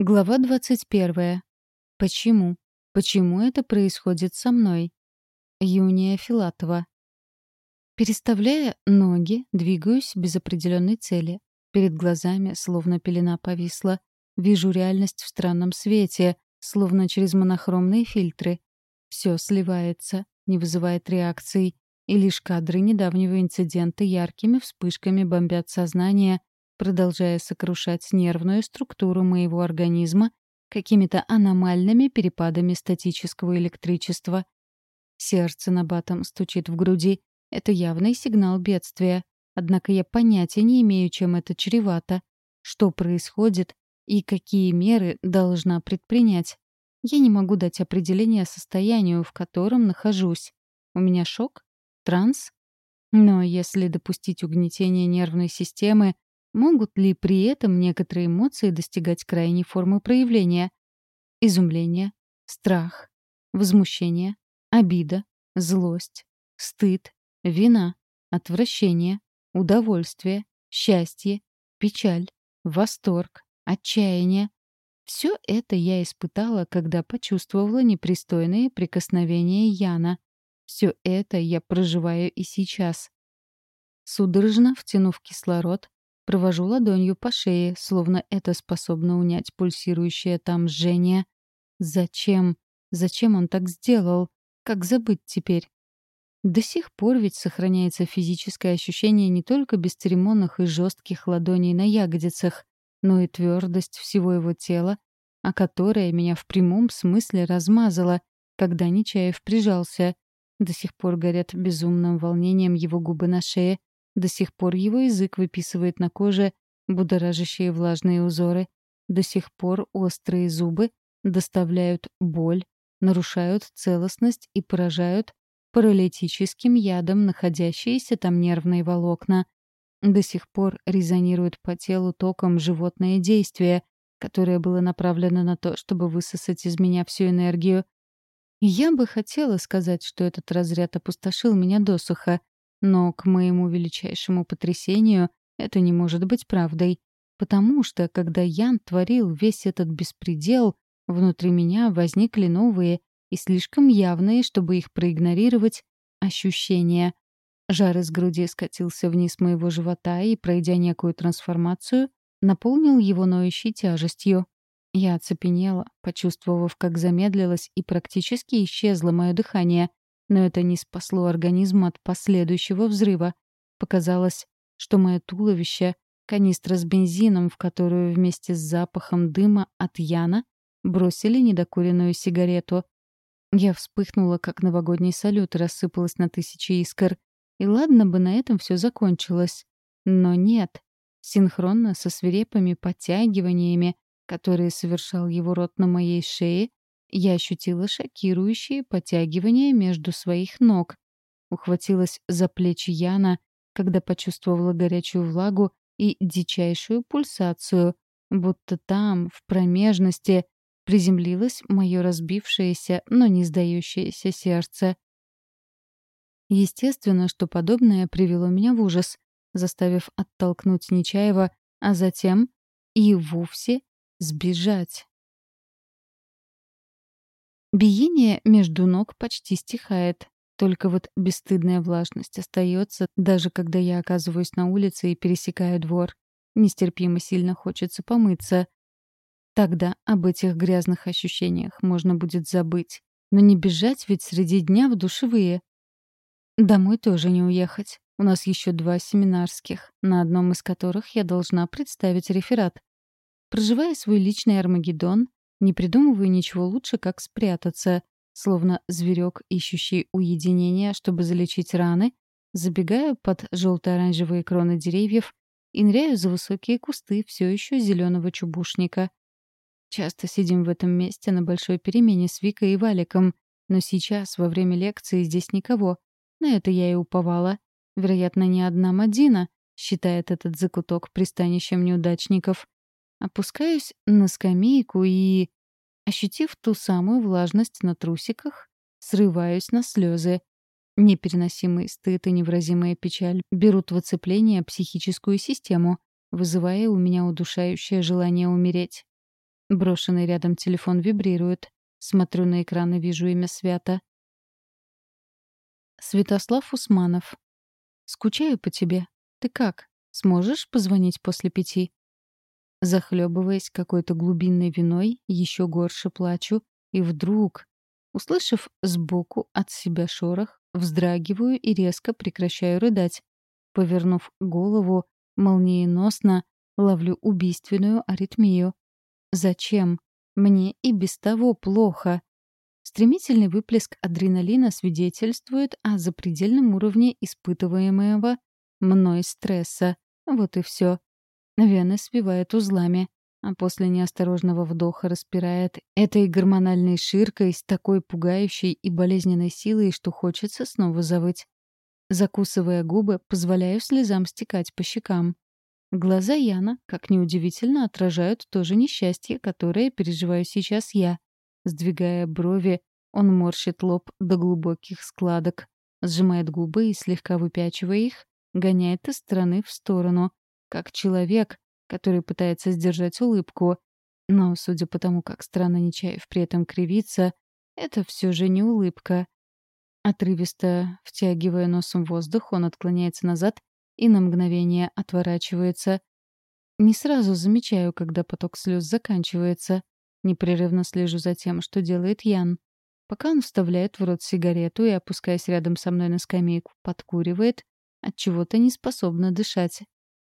Глава 21. Почему? Почему это происходит со мной? Юния Филатова. Переставляя ноги, двигаюсь без определенной цели. Перед глазами словно пелена повисла. Вижу реальность в странном свете, словно через монохромные фильтры. Все сливается, не вызывает реакций, и лишь кадры недавнего инцидента яркими вспышками бомбят сознание, продолжая сокрушать нервную структуру моего организма какими-то аномальными перепадами статического электричества. Сердце на батом стучит в груди. Это явный сигнал бедствия. Однако я понятия не имею, чем это чревато, что происходит и какие меры должна предпринять. Я не могу дать определение состоянию, в котором нахожусь. У меня шок? Транс? Но если допустить угнетение нервной системы, Могут ли при этом некоторые эмоции достигать крайней формы проявления? Изумление, страх, возмущение, обида, злость, стыд, вина, отвращение, удовольствие, счастье, печаль, восторг, отчаяние. Все это я испытала, когда почувствовала непристойные прикосновения Яна. Все это я проживаю и сейчас. Судорожно втянув кислород, Провожу ладонью по шее, словно это способно унять пульсирующее там жжение. Зачем? Зачем он так сделал? Как забыть теперь? До сих пор ведь сохраняется физическое ощущение не только бесцеремонных и жестких ладоней на ягодицах, но и твердость всего его тела, о которое меня в прямом смысле размазало, когда Нечаев прижался. До сих пор горят безумным волнением его губы на шее, до сих пор его язык выписывает на коже будоражащие влажные узоры. До сих пор острые зубы доставляют боль, нарушают целостность и поражают паралитическим ядом находящиеся там нервные волокна. До сих пор резонирует по телу током животное действие, которое было направлено на то, чтобы высосать из меня всю энергию. Я бы хотела сказать, что этот разряд опустошил меня досуха, но, к моему величайшему потрясению, это не может быть правдой. Потому что, когда Ян творил весь этот беспредел, внутри меня возникли новые и слишком явные, чтобы их проигнорировать, ощущения. Жар из груди скатился вниз моего живота и, пройдя некую трансформацию, наполнил его ноющей тяжестью. Я оцепенела, почувствовав, как замедлилось и практически исчезло мое дыхание — но это не спасло организм от последующего взрыва. Показалось, что мое туловище — канистра с бензином, в которую вместе с запахом дыма от Яна бросили недокуренную сигарету. Я вспыхнула, как новогодний салют, рассыпалась на тысячи искр. И ладно бы на этом все закончилось. Но нет. Синхронно со свирепыми подтягиваниями, которые совершал его рот на моей шее, я ощутила шокирующие потягивания между своих ног. Ухватилась за плечи Яна, когда почувствовала горячую влагу и дичайшую пульсацию, будто там, в промежности, приземлилось мое разбившееся, но не сдающееся сердце. Естественно, что подобное привело меня в ужас, заставив оттолкнуть Нечаева, а затем и вовсе сбежать. Биение между ног почти стихает. Только вот бесстыдная влажность остается, даже когда я оказываюсь на улице и пересекаю двор. Нестерпимо сильно хочется помыться. Тогда об этих грязных ощущениях можно будет забыть. Но не бежать ведь среди дня в душевые. Домой тоже не уехать. У нас еще два семинарских, на одном из которых я должна представить реферат. Проживая свой личный Армагеддон, не придумываю ничего лучше, как спрятаться, словно зверек, ищущий уединения, чтобы залечить раны, забегаю под желто-оранжевые кроны деревьев и ныряю за высокие кусты все еще зеленого чубушника. Часто сидим в этом месте на большой перемене с Викой и Валиком, но сейчас, во время лекции, здесь никого. На это я и уповала. Вероятно, не одна Мадина считает этот закуток пристанищем неудачников. Опускаюсь на скамейку и, ощутив ту самую влажность на трусиках, срываюсь на слезы. Непереносимый стыд и невразимая печаль берут в оцепление психическую систему, вызывая у меня удушающее желание умереть. Брошенный рядом телефон вибрирует. Смотрю на экран и вижу имя Свята. Святослав Усманов. «Скучаю по тебе. Ты как? Сможешь позвонить после пяти?» Захлебываясь какой-то глубинной виной, еще горше плачу, и вдруг, услышав сбоку от себя шорох, вздрагиваю и резко прекращаю рыдать. Повернув голову, молниеносно ловлю убийственную аритмию. Зачем? Мне и без того плохо. Стремительный выплеск адреналина свидетельствует о запредельном уровне испытываемого мной стресса. Вот и все. Вены свивает узлами, а после неосторожного вдоха распирает этой гормональной ширкой с такой пугающей и болезненной силой, что хочется снова завыть. Закусывая губы, позволяю слезам стекать по щекам. Глаза Яна, как неудивительно, отражают то же несчастье, которое переживаю сейчас я. Сдвигая брови, он морщит лоб до глубоких складок, сжимает губы и, слегка выпячивая их, гоняет из стороны в сторону, как человек, который пытается сдержать улыбку. Но, судя по тому, как странно Нечаев при этом кривится, это все же не улыбка. Отрывисто втягивая носом воздух, он отклоняется назад и на мгновение отворачивается. Не сразу замечаю, когда поток слез заканчивается. Непрерывно слежу за тем, что делает Ян. Пока он вставляет в рот сигарету и, опускаясь рядом со мной на скамейку, подкуривает, от чего-то не способна дышать.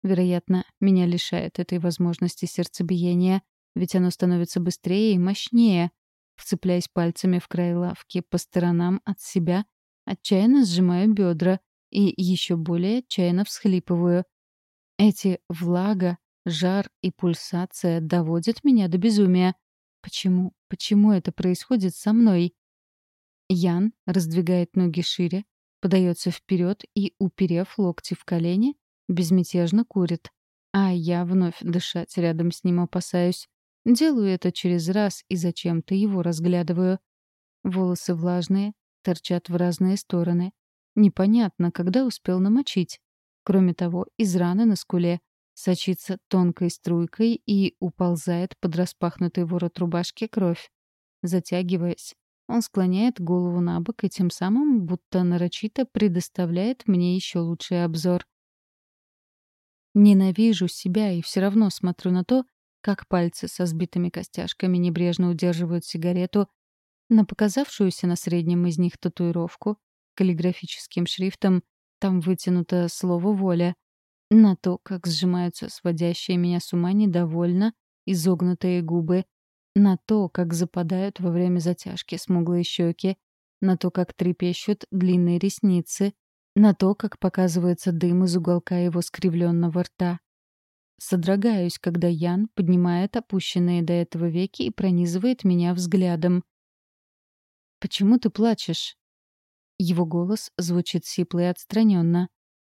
Вероятно, меня лишает этой возможности сердцебиения, ведь оно становится быстрее и мощнее. Вцепляясь пальцами в край лавки по сторонам от себя, отчаянно сжимаю бедра и еще более отчаянно всхлипываю. Эти влага, жар и пульсация доводят меня до безумия. Почему? Почему это происходит со мной? Ян раздвигает ноги шире, подается вперед и, уперев локти в колени, безмятежно курит. А я вновь дышать рядом с ним опасаюсь. Делаю это через раз и зачем-то его разглядываю. Волосы влажные, торчат в разные стороны. Непонятно, когда успел намочить. Кроме того, из раны на скуле сочится тонкой струйкой и уползает под распахнутый ворот рубашки кровь. Затягиваясь, он склоняет голову на бок и тем самым будто нарочито предоставляет мне еще лучший обзор. Ненавижу себя и все равно смотрю на то, как пальцы со сбитыми костяшками небрежно удерживают сигарету, на показавшуюся на среднем из них татуировку, каллиграфическим шрифтом там вытянуто слово «воля», на то, как сжимаются сводящие меня с ума недовольно изогнутые губы, на то, как западают во время затяжки смуглые щеки, на то, как трепещут длинные ресницы, на то, как показывается дым из уголка его скривленного рта. Содрогаюсь, когда Ян поднимает опущенные до этого веки и пронизывает меня взглядом. «Почему ты плачешь?» Его голос звучит сипло и отстраненно.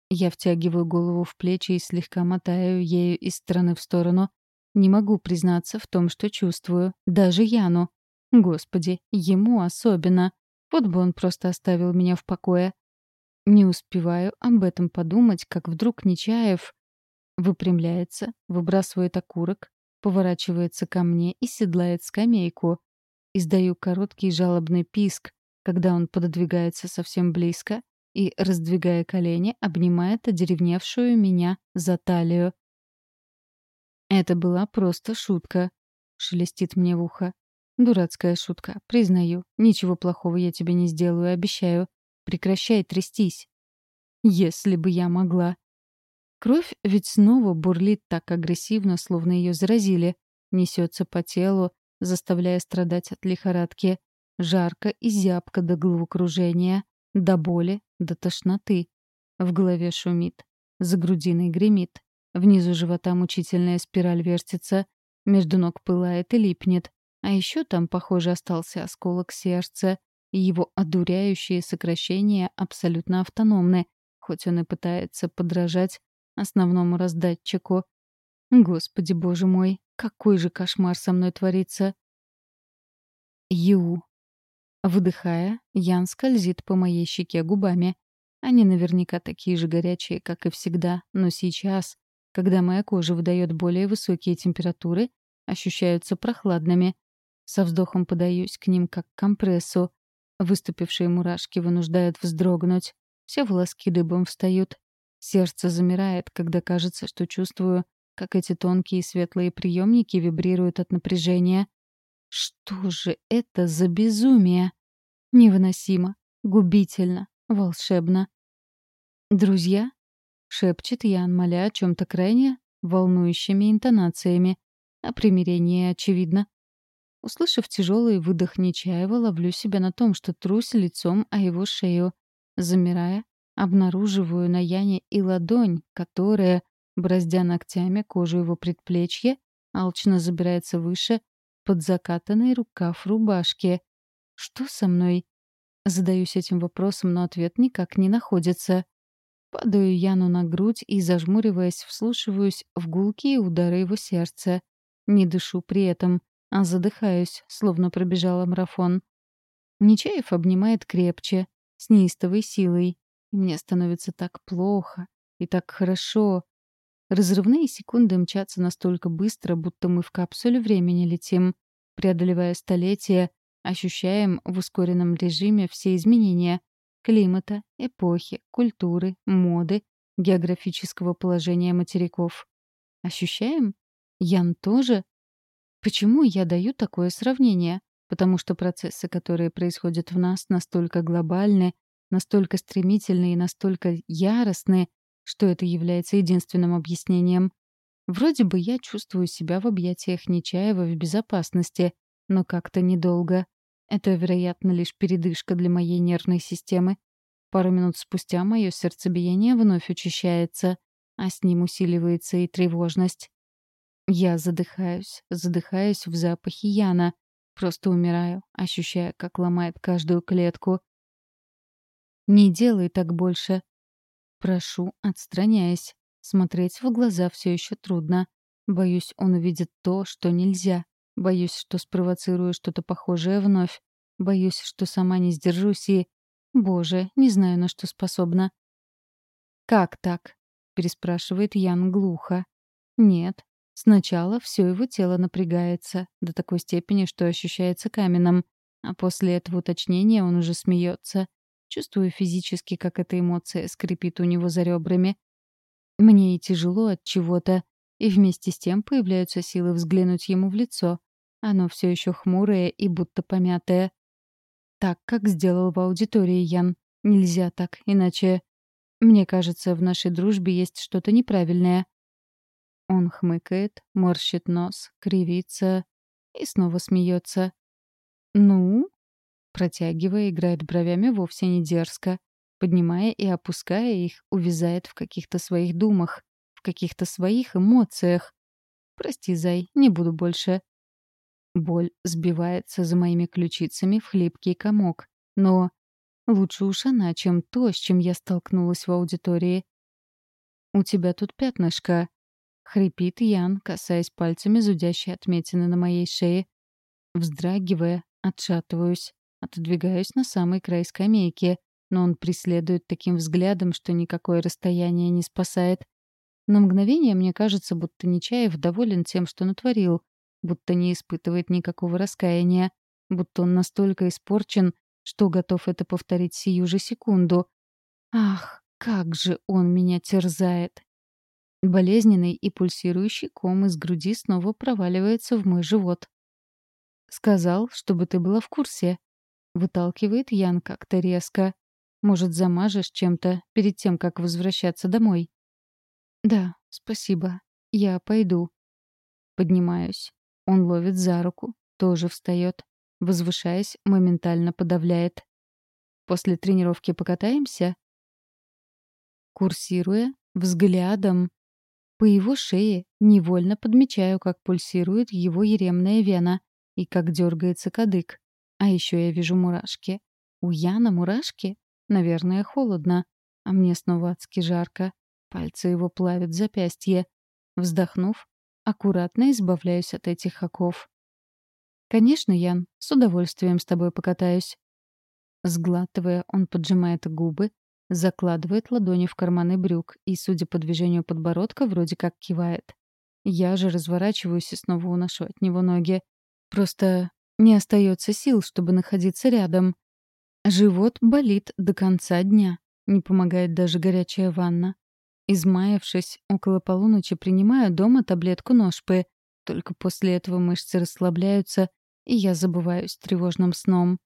Я втягиваю голову в плечи и слегка мотаю ею из стороны в сторону, не могу признаться в том, что чувствую. Даже Яну. Господи, ему особенно. Вот бы он просто оставил меня в покое. Не успеваю об этом подумать, как вдруг Нечаев выпрямляется, выбрасывает окурок, поворачивается ко мне и седлает скамейку. Издаю короткий жалобный писк, когда он пододвигается совсем близко и, раздвигая колени, обнимает одеревневшую меня за талию. «Это была просто шутка», — шелестит мне в ухо. «Дурацкая шутка, признаю. Ничего плохого я тебе не сделаю, обещаю. Прекращай трястись». «Если бы я могла». Кровь ведь снова бурлит так агрессивно, словно ее заразили. Несется по телу, заставляя страдать от лихорадки. Жарко и зябко до головокружения, до боли, до тошноты. В голове шумит, за грудиной гремит. Внизу живота мучительная спираль вертится, между ног пылает и липнет. А еще там, похоже, остался осколок сердца, и его одуряющие сокращения абсолютно автономны, хоть он и пытается подражать основному раздатчику. Господи боже мой, какой же кошмар со мной творится. Ю. Выдыхая, Ян скользит по моей щеке губами. Они наверняка такие же горячие, как и всегда, но сейчас, когда моя кожа выдает более высокие температуры, ощущаются прохладными. Со вздохом подаюсь к ним как к компрессу. Выступившие мурашки вынуждают вздрогнуть. Все волоски дыбом встают. Сердце замирает, когда кажется, что чувствую, как эти тонкие светлые приемники вибрируют от напряжения. Что же это за безумие? Невыносимо, губительно, волшебно. «Друзья?» — шепчет Ян, моля о чем-то крайне волнующими интонациями. А примирение очевидно. Услышав тяжелый выдох Нечаева, ловлю себя на том, что трусь лицом о его шею. Замирая, обнаруживаю на Яне и ладонь, которая, браздя ногтями кожу его предплечья, алчно забирается выше под закатанный рукав рубашки. Что со мной? Задаюсь этим вопросом, но ответ никак не находится. Падаю Яну на грудь и, зажмуриваясь, вслушиваюсь в гулкие удары его сердца. Не дышу при этом, а задыхаюсь, словно пробежала марафон. Нечаев обнимает крепче, с неистовой силой. мне становится так плохо и так хорошо. Разрывные секунды мчатся настолько быстро, будто мы в капсуле времени летим. Преодолевая столетия, ощущаем в ускоренном режиме все изменения — климата, эпохи, культуры, моды, географического положения материков. Ощущаем? Ян тоже? Почему я даю такое сравнение? Потому что процессы, которые происходят в нас, настолько глобальны, настолько стремительны и настолько яростны, что это является единственным объяснением. Вроде бы я чувствую себя в объятиях Нечаева в безопасности, но как-то недолго. Это, вероятно, лишь передышка для моей нервной системы. Пару минут спустя мое сердцебиение вновь учащается, а с ним усиливается и тревожность. Я задыхаюсь, задыхаюсь в запахе Яна. Просто умираю, ощущая, как ломает каждую клетку. «Не делай так больше». Прошу, отстраняясь. Смотреть в глаза все еще трудно. Боюсь, он увидит то, что нельзя. Боюсь, что спровоцирую что-то похожее вновь. Боюсь, что сама не сдержусь и... Боже, не знаю, на что способна. «Как так?» — переспрашивает Ян глухо. «Нет, Сначала все его тело напрягается до такой степени, что ощущается каменным, а после этого уточнения он уже смеется. Чувствую физически, как эта эмоция скрипит у него за ребрами. Мне и тяжело от чего-то, и вместе с тем появляются силы взглянуть ему в лицо. Оно все еще хмурое и будто помятое. Так, как сделал в аудитории Ян. Нельзя так, иначе... Мне кажется, в нашей дружбе есть что-то неправильное. Он хмыкает, морщит нос, кривится и снова смеется. «Ну?» Протягивая, играет бровями вовсе не дерзко. Поднимая и опуская их, увязает в каких-то своих думах, в каких-то своих эмоциях. «Прости, Зай, не буду больше». Боль сбивается за моими ключицами в хлипкий комок. Но лучше уж она, чем то, с чем я столкнулась в аудитории. «У тебя тут пятнышко», Хрипит Ян, касаясь пальцами зудящей отметины на моей шее. Вздрагивая, отшатываюсь, отодвигаюсь на самый край скамейки, но он преследует таким взглядом, что никакое расстояние не спасает. На мгновение мне кажется, будто Нечаев доволен тем, что натворил, будто не испытывает никакого раскаяния, будто он настолько испорчен, что готов это повторить сию же секунду. Ах, как же он меня терзает! Болезненный и пульсирующий ком из груди снова проваливается в мой живот. «Сказал, чтобы ты была в курсе». Выталкивает Ян как-то резко. «Может, замажешь чем-то перед тем, как возвращаться домой?» «Да, спасибо. Я пойду». Поднимаюсь. Он ловит за руку, тоже встает. Возвышаясь, моментально подавляет. «После тренировки покатаемся?» Курсируя, взглядом по его шее невольно подмечаю, как пульсирует его еремная вена и как дергается кадык. А еще я вижу мурашки. У Яна мурашки? Наверное, холодно. А мне снова адски жарко. Пальцы его плавят запястье. Вздохнув, аккуратно избавляюсь от этих оков. «Конечно, Ян, с удовольствием с тобой покатаюсь». Сглатывая, он поджимает губы, Закладывает ладони в карманы брюк и, судя по движению подбородка, вроде как кивает. Я же разворачиваюсь и снова уношу от него ноги. Просто не остается сил, чтобы находиться рядом. Живот болит до конца дня. Не помогает даже горячая ванна. Измаявшись, около полуночи принимаю дома таблетку ножпы. Только после этого мышцы расслабляются, и я забываюсь тревожным сном.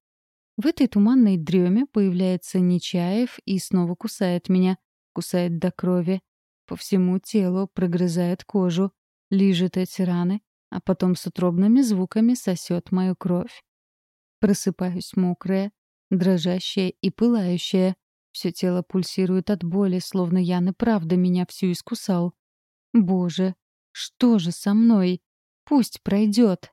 В этой туманной дреме появляется Нечаев и снова кусает меня. Кусает до крови. По всему телу прогрызает кожу, лижет эти раны, а потом с утробными звуками сосет мою кровь. Просыпаюсь мокрая, дрожащая и пылающая. Все тело пульсирует от боли, словно Ян и правда меня всю искусал. Боже, что же со мной? Пусть пройдет.